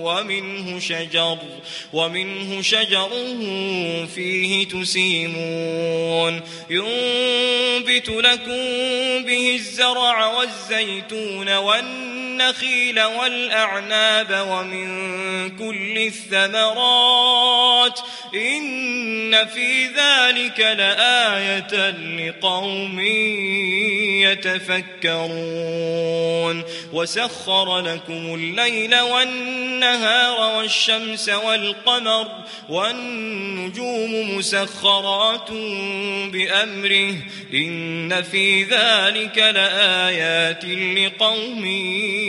ومنه شجر ومنه شجر فيه تسيمون. ينبت لكم به الزرع والزيتون والنخيل والأعناب ومن كل الثمرات إن في ذلك لآية لقوم يتفكرون وسخر لكم الليل والنهار والشمس والقمر والنجوم مسخرات بأمره إن في ذلك لآيات لقوم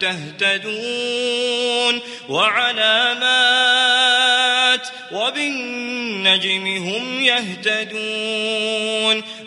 تهتدون وعلامات وبالنجم هم يهتدون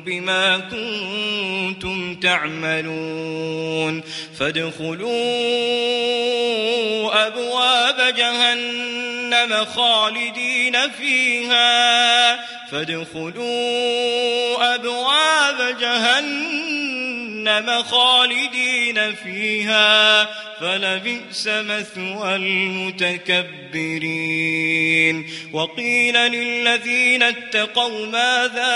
بما كنتم تعملون فادخلوا أبواب جهنم خالدين فيها فادخلوا أبواب جهنم خالدين فيها فلبئس مثوى المتكبرين. وقيل للذين اتقوا ماذا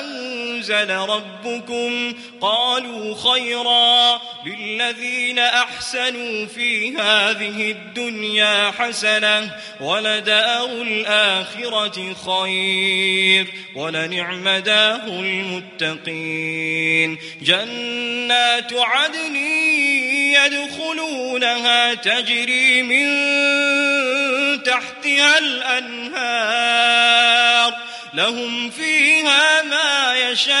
أنزل ربكم؟ قالوا خيرا للذين أحسنوا في هذه الدنيا حسنة ولدار الآخرة خير ولنعم دار المتقين. جنات عدن يدخلونها تجري من تحتها الأنهار لهم فيها ما يشاءون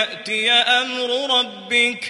يأتي أمر ربك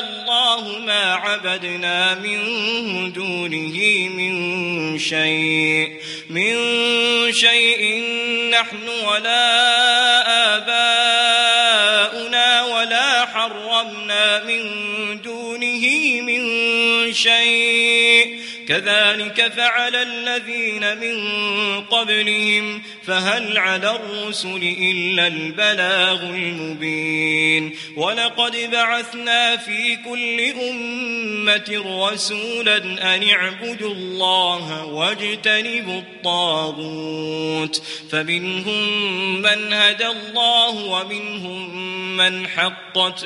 الله ما عبدنا من دونه من شيء من شيء نحن ولا آباؤنا ولا حرمنا من دونه من شيء. كذلك فعل الذين من قبلهم فهل على الرسل إلا البلاغ المبين. ولقد بعثنا في كل أمة رسولا أن اعبدوا الله واجتنبوا الطاغوت. فمنهم من هدى الله ومنهم من حقت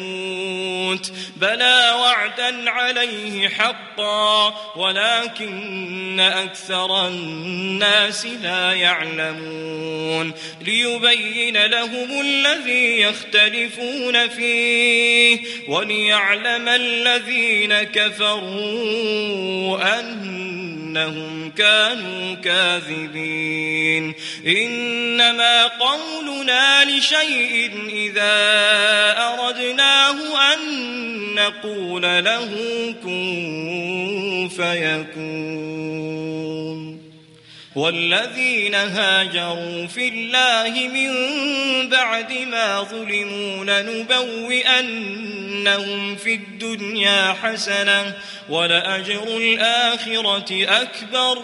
بلى وعدا عليه حقا ولكن أكثر الناس لا يعلمون. ليبين لهم الذي يختلفون فيه وليعلم الذين كفروا أنهم كانوا كاذبين. إنما قولنا لشيء إذا أردناه أن نقول له كن فيكون. والذين هاجروا في الله من بعد ما ظلموا لنبوئنهم في الدنيا حسنة ولأجر الآخرة أكبر.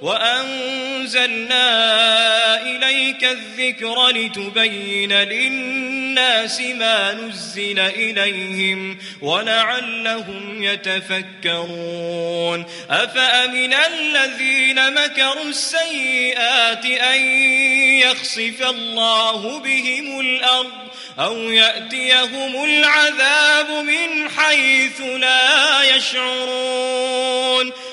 وأنزلنا إليك الذكر لتبين للناس ما نزل إليهم ولعلهم يتفكرون. أفأمن الذين مكروا السيئات أن يخصف الله بهم الأرض أو يأتيهم العذاب من حيث لا يشعرون؟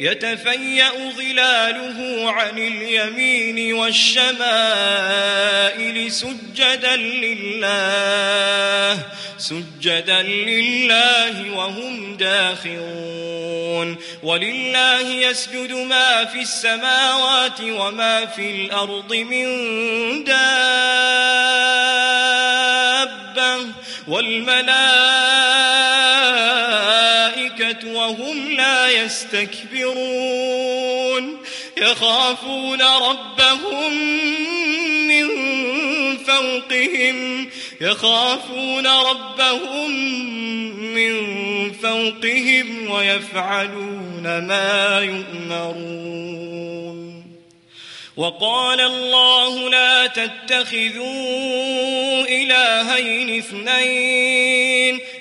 يتفيأ ظلاله عن اليمين والشمائل سجدا لله سجدا لله وهم داخرون. ولله يسجد ما في السماوات وما في الأرض من دابة والملائكة وهم لا يستكبرون. يخافون ربهم من فوقهم. يخافون ربهم من فوقهم ويفعلون ما يؤمرون. وقال الله لا تتخذوا إلهين اثنين.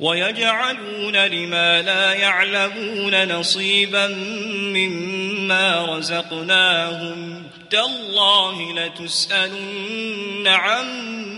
ويجعلون لما لا يعلمون نصيبا مما رزقناهم. تالله لتسألن عما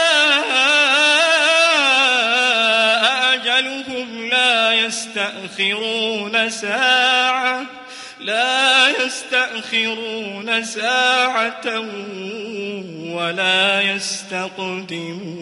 يستأخرون ساعة لا يستأخرون ساعة ولا يستقدمون.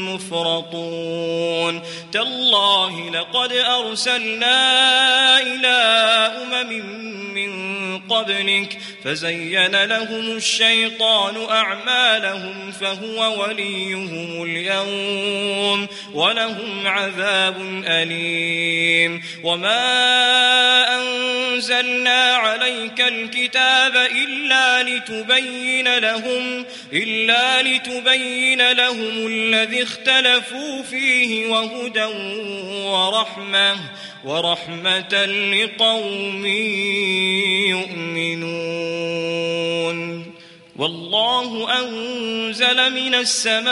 مفرطون تالله لقد أرسلنا إلى أمم من قبلك فزين لهم الشيطان أعمالهم فهو وليهم اليوم ولهم عذاب أليم. وما أنزلنا عليك الكتاب إلا لتبين لهم إلا لتبين لهم الذي فيه وهدى ورحمة ورحمة لقوم يؤمنون. والله أنزل من السماء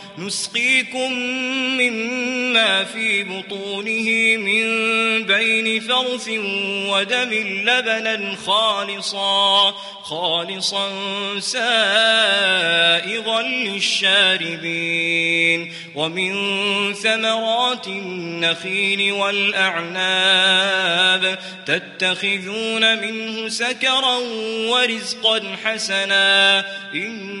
نسقيكم مما في بطونه من بين فرث ودم لبنا خالصا خالصا سائغا للشاربين. ومن ثمرات النخيل والأعناب تتخذون منه سكرا ورزقا حسنا. إن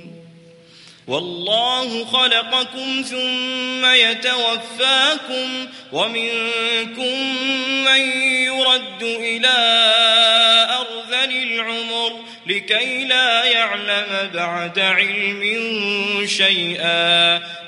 والله خلقكم ثم يتوفاكم ومنكم من يرد إلى أرذل العمر لكي لا يعلم بعد علم شيئا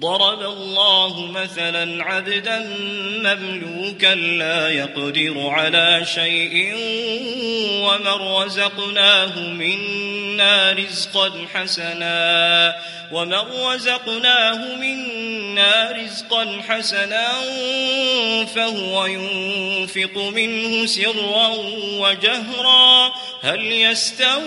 ضرب الله مثلا عبدا مملوكا لا يقدر على شيء ومن رزقناه منا رزقا حسنا ومن رزقناه منا رزقا حسنا فهو ينفق منه سرا وجهرا. هل يستوون؟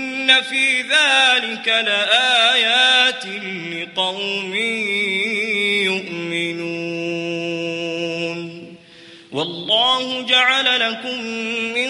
في ذلك لآيات لقوم يؤمنون. والله جعل لكم من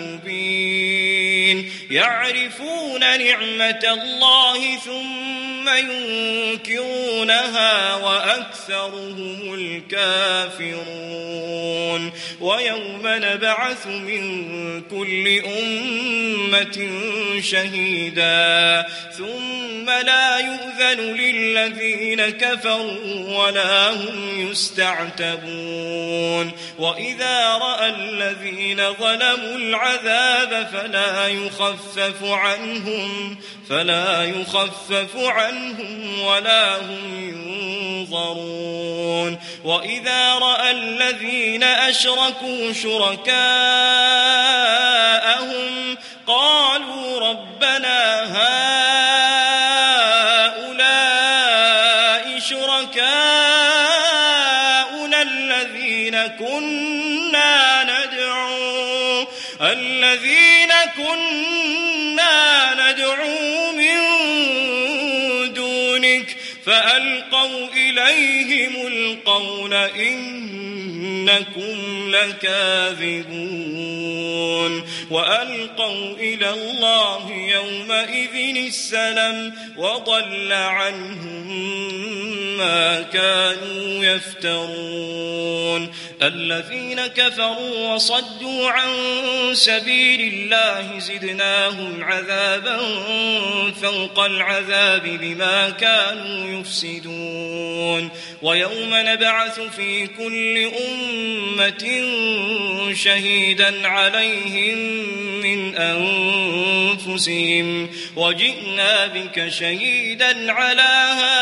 مبين يعرفون نعمة الله ثم ينكرونها وأكثرهم الكافرون. ويوم نبعث من كل أمة شهيدا. ثم لا يؤذن للذين كفروا ولا هم يستعتبون. وإذا رأى الذين ظلموا العذاب فلا يخفف عنهم فلا يخفف عنهم ولا هم ينظرون. وإذا رأى الذين أشركوا شركاءهم قالوا ربنا هؤلاء شركاؤنا الذين كنا ندعو الذين كنا ندعو من دونك فألقوا إليهم القول إنكم لكاذبون. وألقوا إلى الله يومئذ السلم وضل عنهم ما كانوا يفترون. الذين كفروا وصدوا عن سبيل الله زدناهم عذابا فوق العذاب بما كانوا يفسدون. ويوم نبعث في كل أمة شهيدا عليهم من أنفسهم وجئنا بك شهيدا على هؤلاء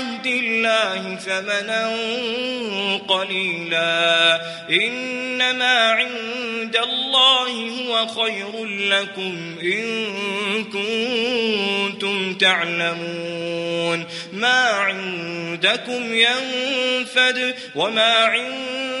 الله ثمنا قليلا. إنما عند الله هو خير لكم إن كنتم تعلمون. ما عندكم ينفد وما عند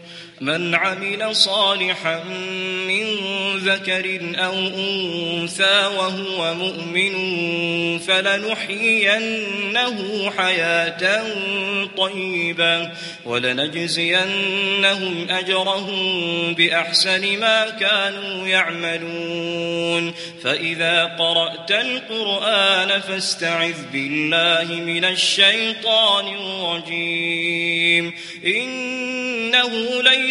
من عمل صالحا من ذكر أو أنثى وهو مؤمن فلنحيينه حياة طيبة ولنجزينهم أجرهم بأحسن ما كانوا يعملون. فإذا قرأت القرآن فاستعذ بالله من الشيطان الرجيم. إنه ليس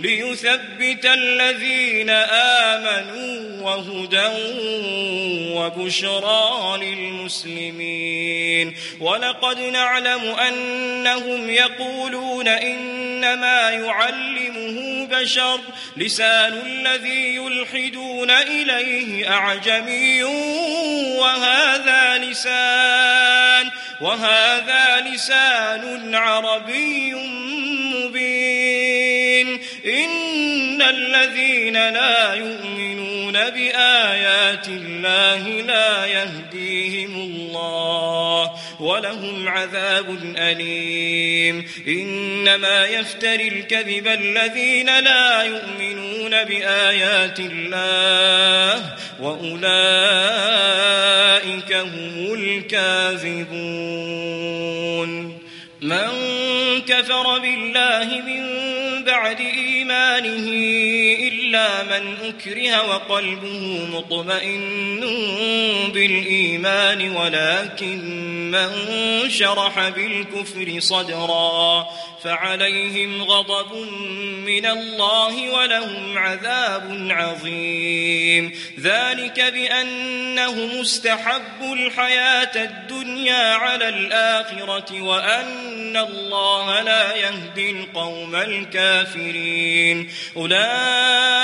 ليثبت الذين آمنوا وهدى وبشرى للمسلمين. ولقد نعلم أنهم يقولون إنما يعلمه بشر. لسان الذي يلحدون إليه أعجمي وهذا لسان وهذا لسان عربي الذين لا يؤمنون بآيات الله لا يهديهم الله ولهم عذاب أليم. إنما يفتري الكذب الذين لا يؤمنون بآيات الله وأولئك هم الكاذبون. من كفر بالله من بعد إيمانه إلا من أكره وقلبه مطمئن بالإيمان ولكن من شرح بالكفر صدرا فعليهم غضب من الله ولهم عذاب عظيم. ذلك بأنهم استحبوا الحياة الدنيا على الآخرة وأن الله لا يهدي القوم الكافرين. أولئك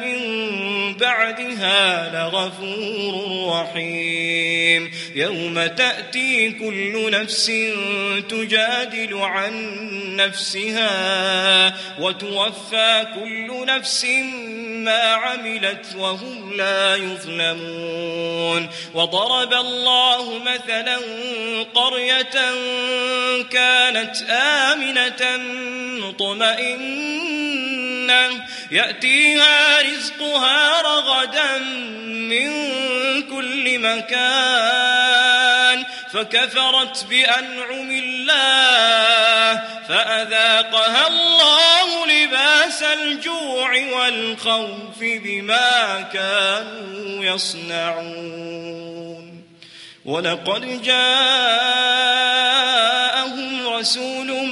من بعدها لغفور رحيم. يوم تأتي كل نفس تجادل عن نفسها وتوفى كل نفس عملت وهم لا يظلمون. وضرب الله مثلا قرية كانت آمنة مطمئنة. يأتيها رزقها رغدا من كل مكان. فكفرت بأنعم الله فأذاقها الله لباس الجوع والخوف. بما كانوا يصنعون. ولقد جاءهم رسول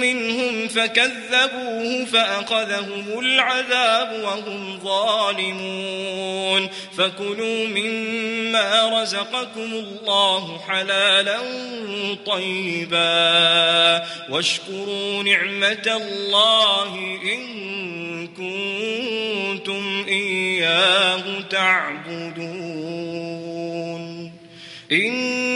منهم فكذبوه فأخذهم العذاب وهم ظالمون. فكلوا مما رزقكم الله حلالا طيبا. واشكروا نعمة الله إن كنتم إياه تعبدون.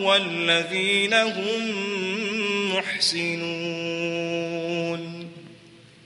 والذين هم محسنون.